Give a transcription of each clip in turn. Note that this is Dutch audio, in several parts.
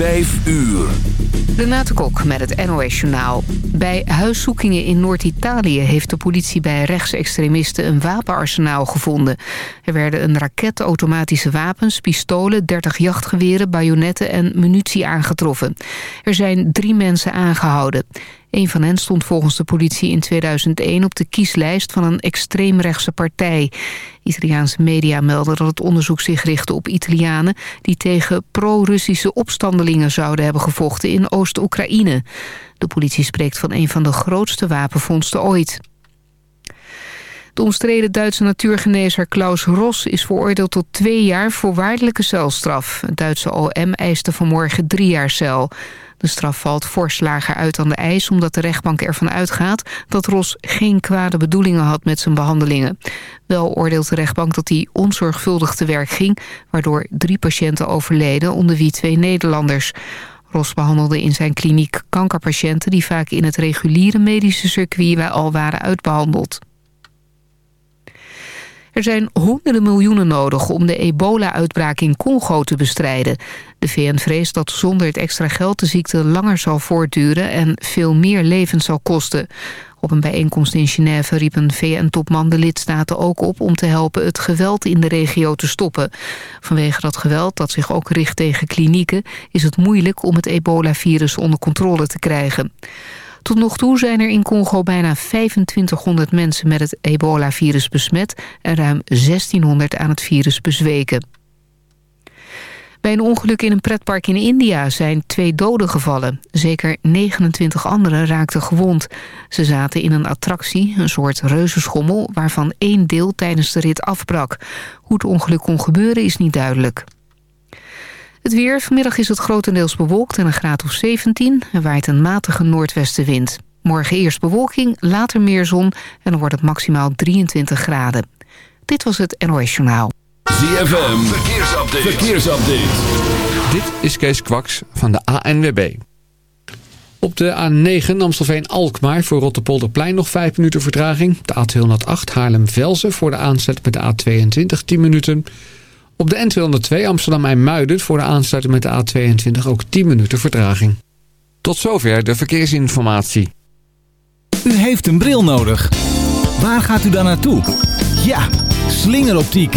5 uur. Renate Kok met het NOS Journaal. Bij huiszoekingen in Noord-Italië heeft de politie bij rechtsextremisten een wapenarsenaal gevonden. Er werden een raket, automatische wapens, pistolen, 30 jachtgeweren, bajonetten en munitie aangetroffen. Er zijn drie mensen aangehouden. Een van hen stond volgens de politie in 2001 op de kieslijst van een extreemrechtse partij. Italiaanse media melden dat het onderzoek zich richtte op Italianen... die tegen pro-Russische opstandelingen zouden hebben gevochten in Oost-Oekraïne. De politie spreekt van een van de grootste wapenvondsten ooit. De omstreden Duitse natuurgenezer Klaus Ros is veroordeeld tot twee jaar voorwaardelijke celstraf. Het Duitse OM eiste vanmorgen drie jaar cel. De straf valt fors lager uit dan de eis omdat de rechtbank ervan uitgaat dat Ros geen kwade bedoelingen had met zijn behandelingen. Wel oordeelt de rechtbank dat hij onzorgvuldig te werk ging, waardoor drie patiënten overleden, onder wie twee Nederlanders. Ros behandelde in zijn kliniek kankerpatiënten die vaak in het reguliere medische circuit al waren uitbehandeld. Er zijn honderden miljoenen nodig om de ebola-uitbraak in Congo te bestrijden. De VN vreest dat zonder het extra geld de ziekte langer zal voortduren... en veel meer levens zal kosten. Op een bijeenkomst in Genève riep een VN-topman de lidstaten ook op... om te helpen het geweld in de regio te stoppen. Vanwege dat geweld, dat zich ook richt tegen klinieken... is het moeilijk om het ebola-virus onder controle te krijgen. Tot nog toe zijn er in Congo bijna 2500 mensen met het ebola-virus besmet... en ruim 1600 aan het virus bezweken. Bij een ongeluk in een pretpark in India zijn twee doden gevallen. Zeker 29 anderen raakten gewond. Ze zaten in een attractie, een soort reuzenschommel... waarvan één deel tijdens de rit afbrak. Hoe het ongeluk kon gebeuren is niet duidelijk. Het weer. Vanmiddag is het grotendeels bewolkt en een graad of 17. Er waait een matige noordwestenwind. Morgen eerst bewolking, later meer zon en dan wordt het maximaal 23 graden. Dit was het NOS Journaal. ZFM. Verkeersupdate. Verkeersupdate. Dit is Kees Kwaks van de ANWB. Op de A9 Amstelveen-Alkmaar voor Rotterpolderplein nog 5 minuten vertraging. De A208 Haarlem-Velzen voor de aansluit met de A22 10 minuten... Op de N202 Amsterdam-Muiden voor de aansluiting met de A22 ook 10 minuten vertraging. Tot zover de verkeersinformatie. U heeft een bril nodig. Waar gaat u dan naartoe? Ja, slingeroptiek.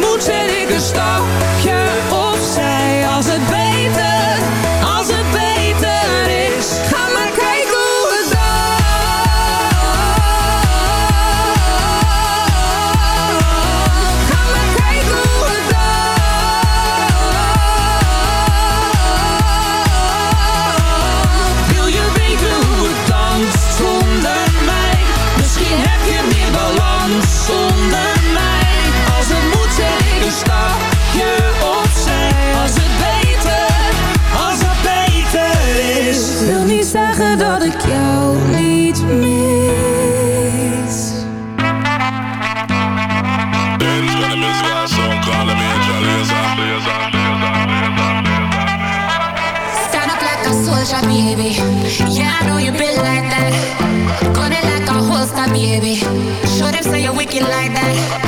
moet Bye.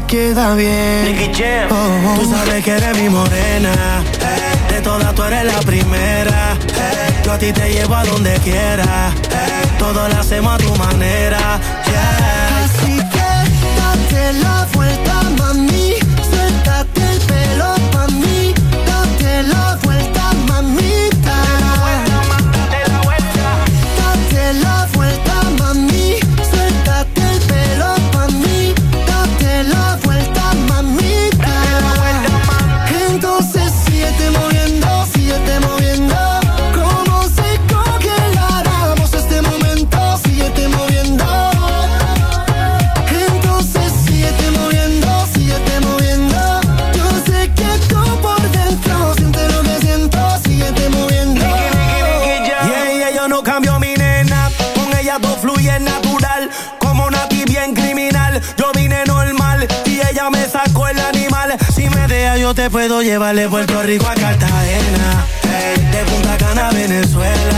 te queda bien. yo te puedo llevar de Puerto Rico a Cartagena, eh, de Punta Cana Venezuela.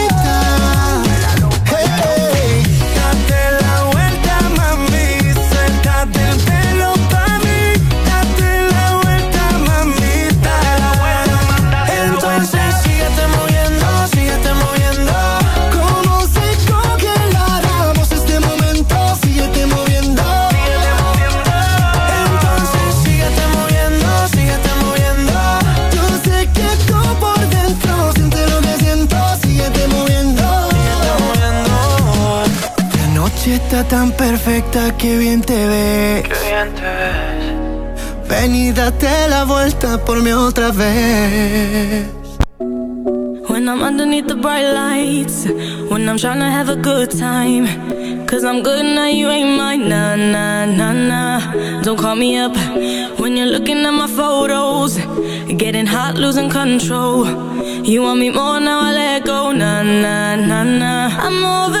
qué bien te ves. Qué bien te ves. Ven y date la vuelta por mí otra vez. When I'm underneath the bright lights, when I'm trying to have a good time. Cause I'm good now, you ain't mine. Nah, nah, nah, nah. Don't call me up when you're looking at my photos. Getting hot, losing control. You want me more now, I let go. Nah, nah, nah, nah. I'm over.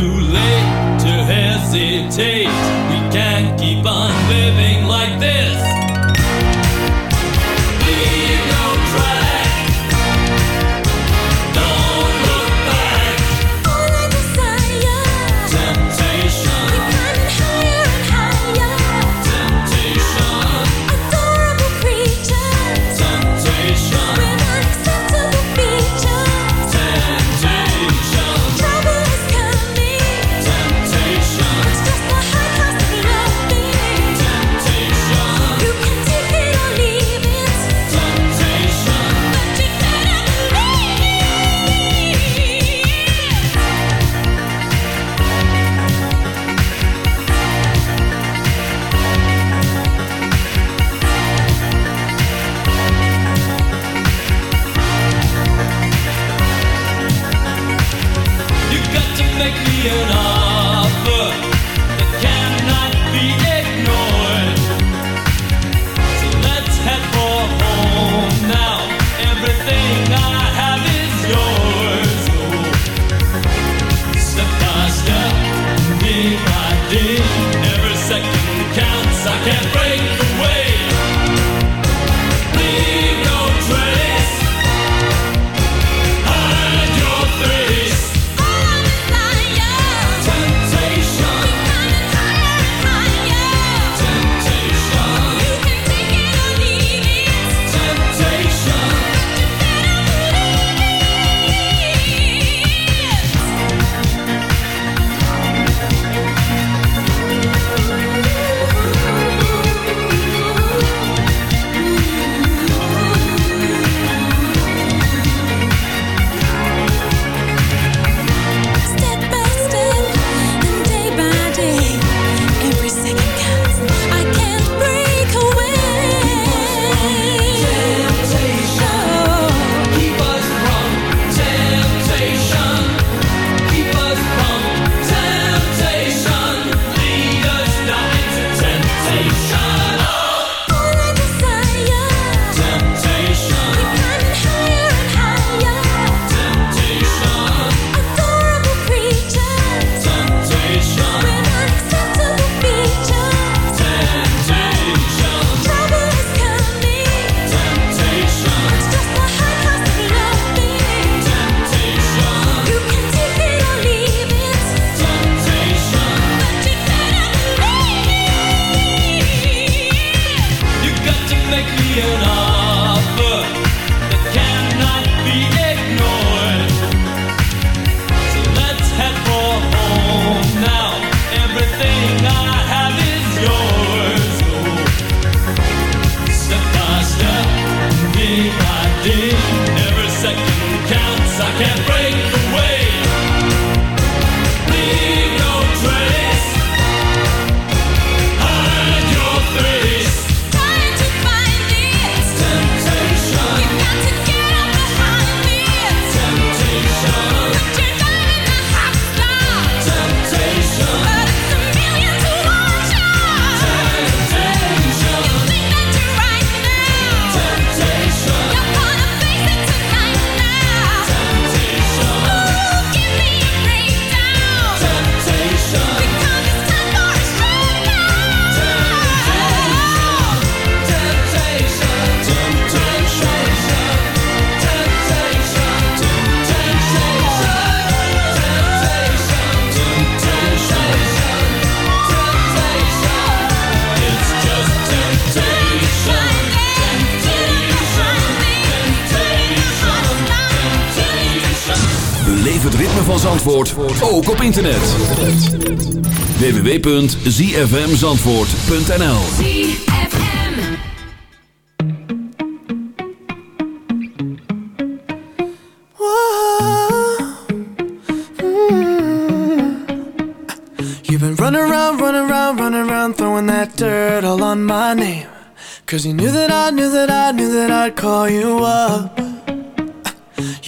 too late to hesitate. We can't keep on living like this. Zandvoort ook op internet. www.zfmzandvoort.nl You've been running around, running around, running around Throwing that dirt all on my name. Cause you knew that I, knew that I, knew that I'd call you up.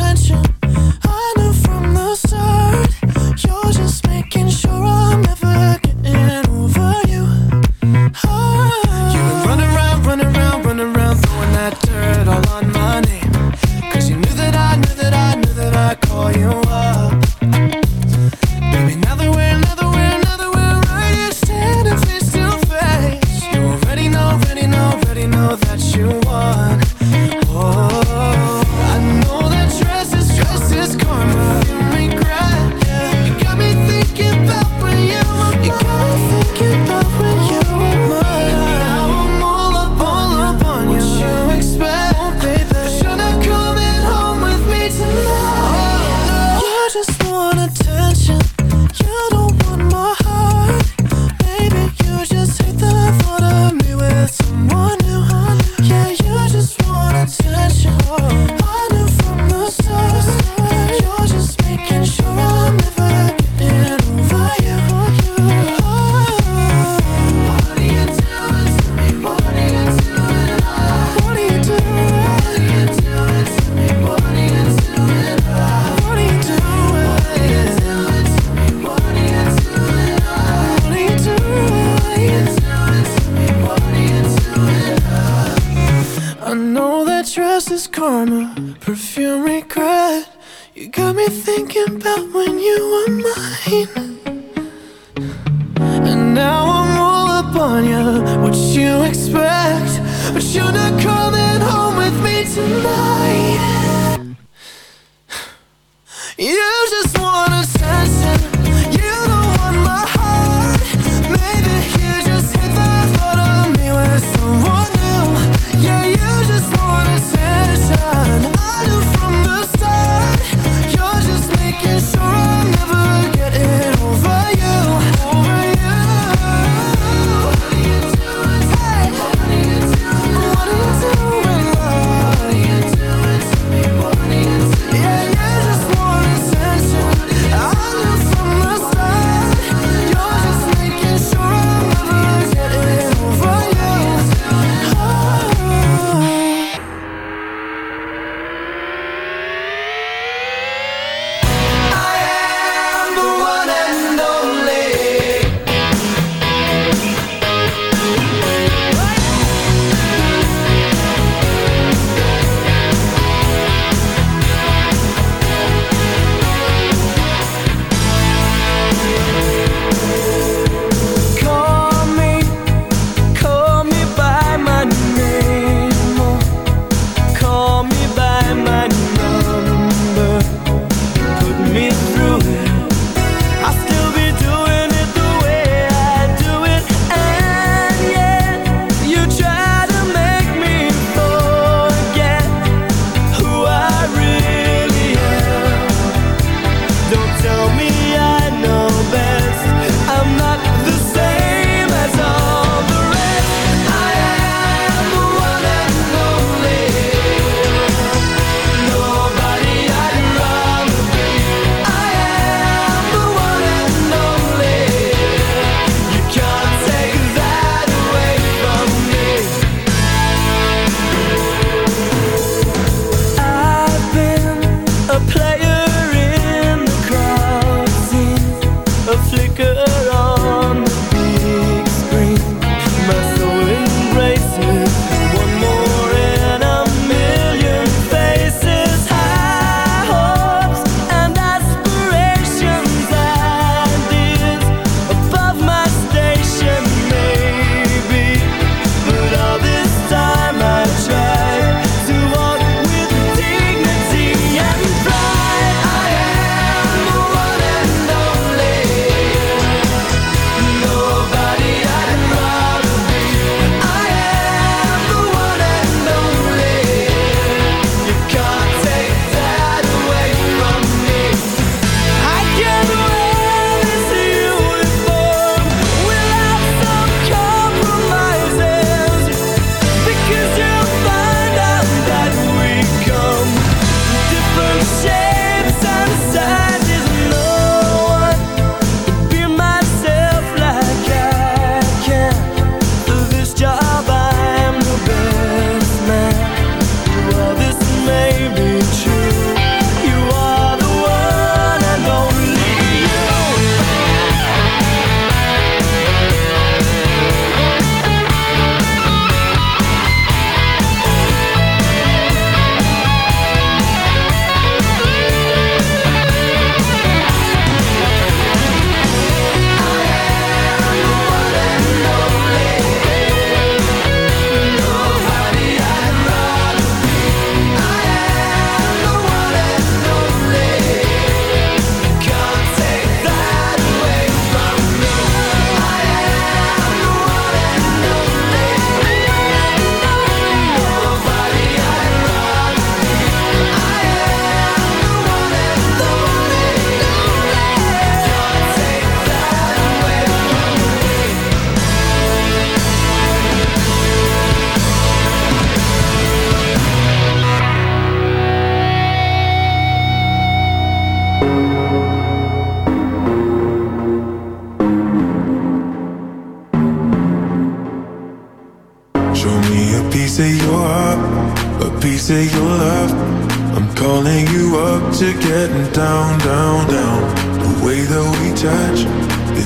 attention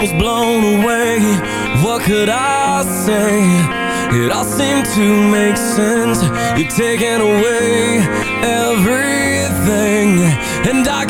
was blown away. What could I say? It all seemed to make sense. You're taking away everything. And I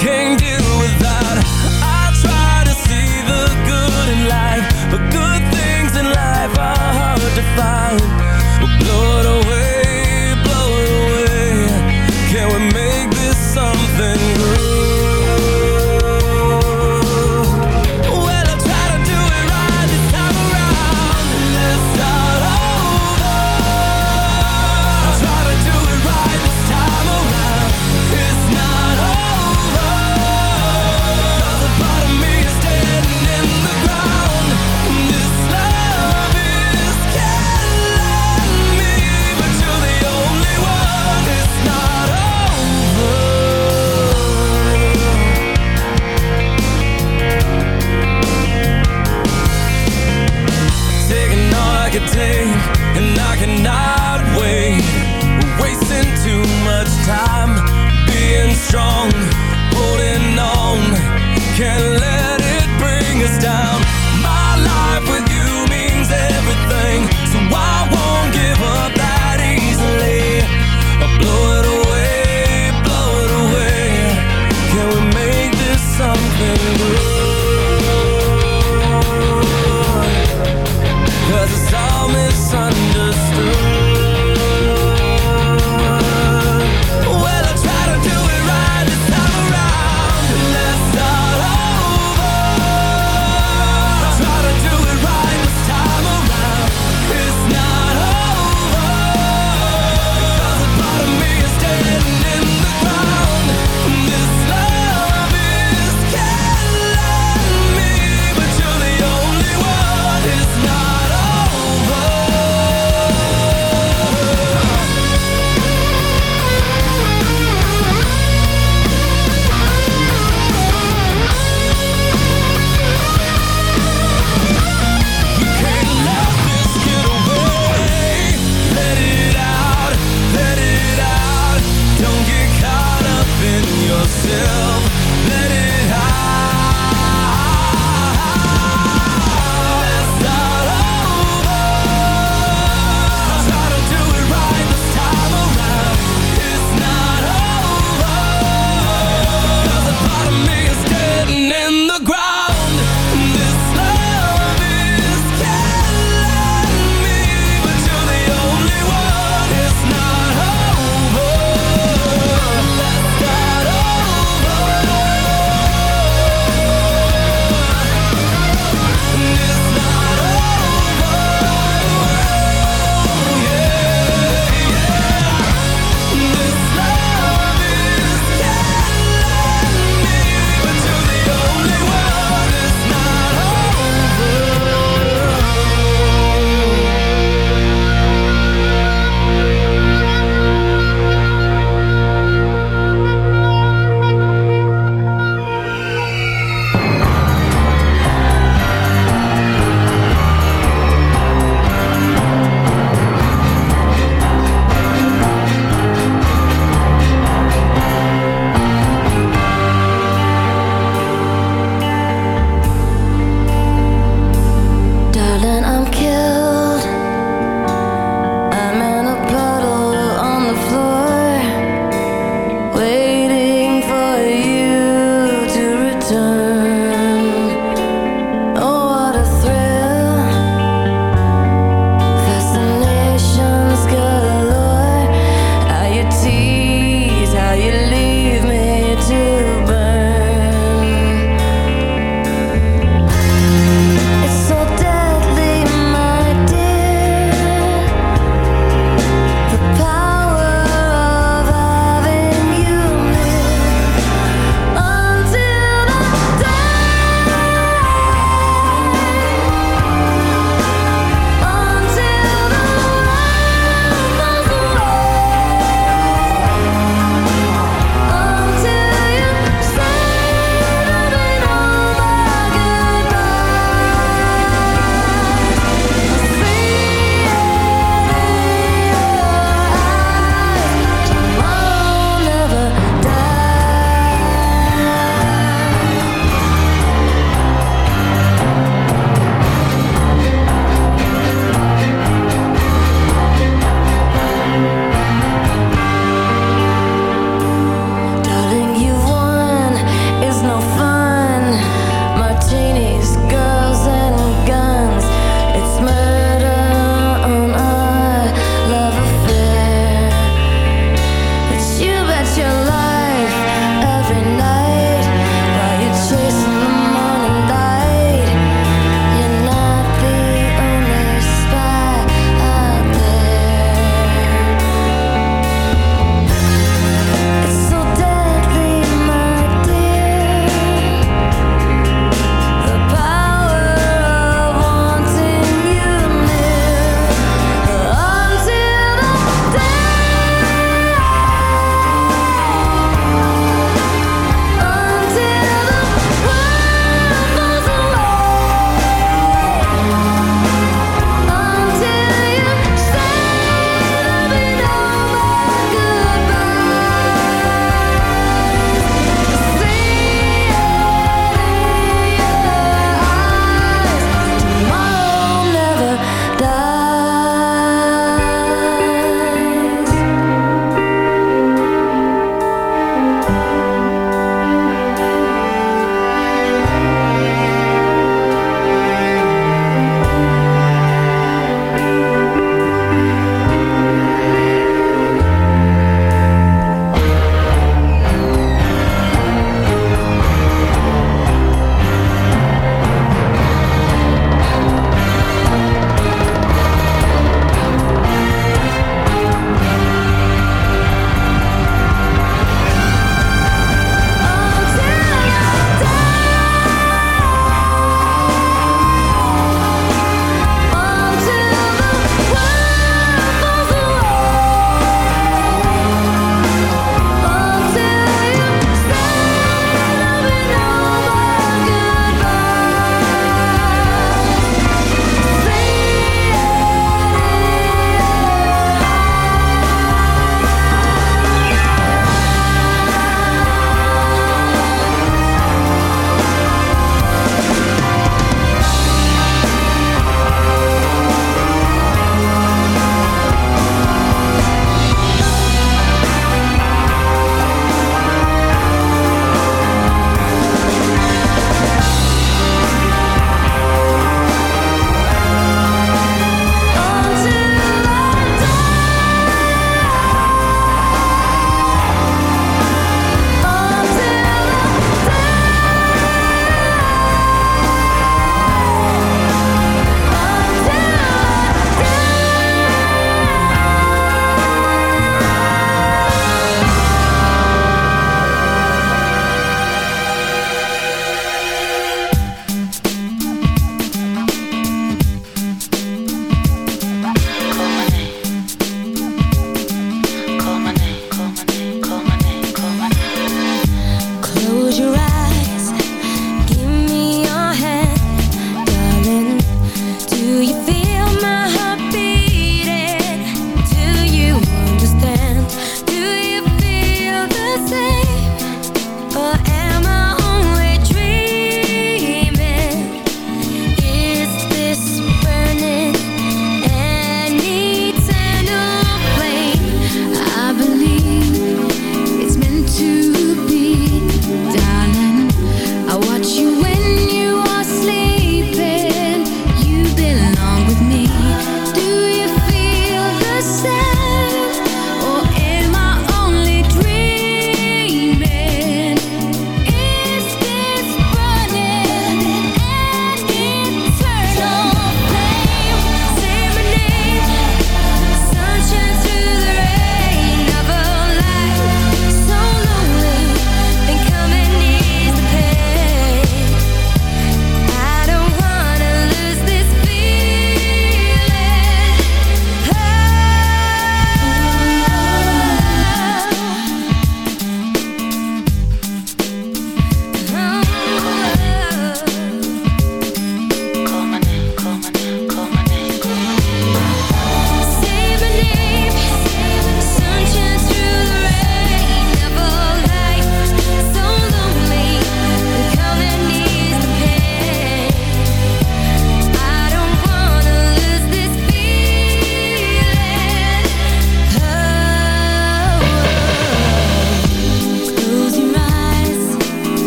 and I cannot wait. We're wasting too much time being strong, holding on. Can't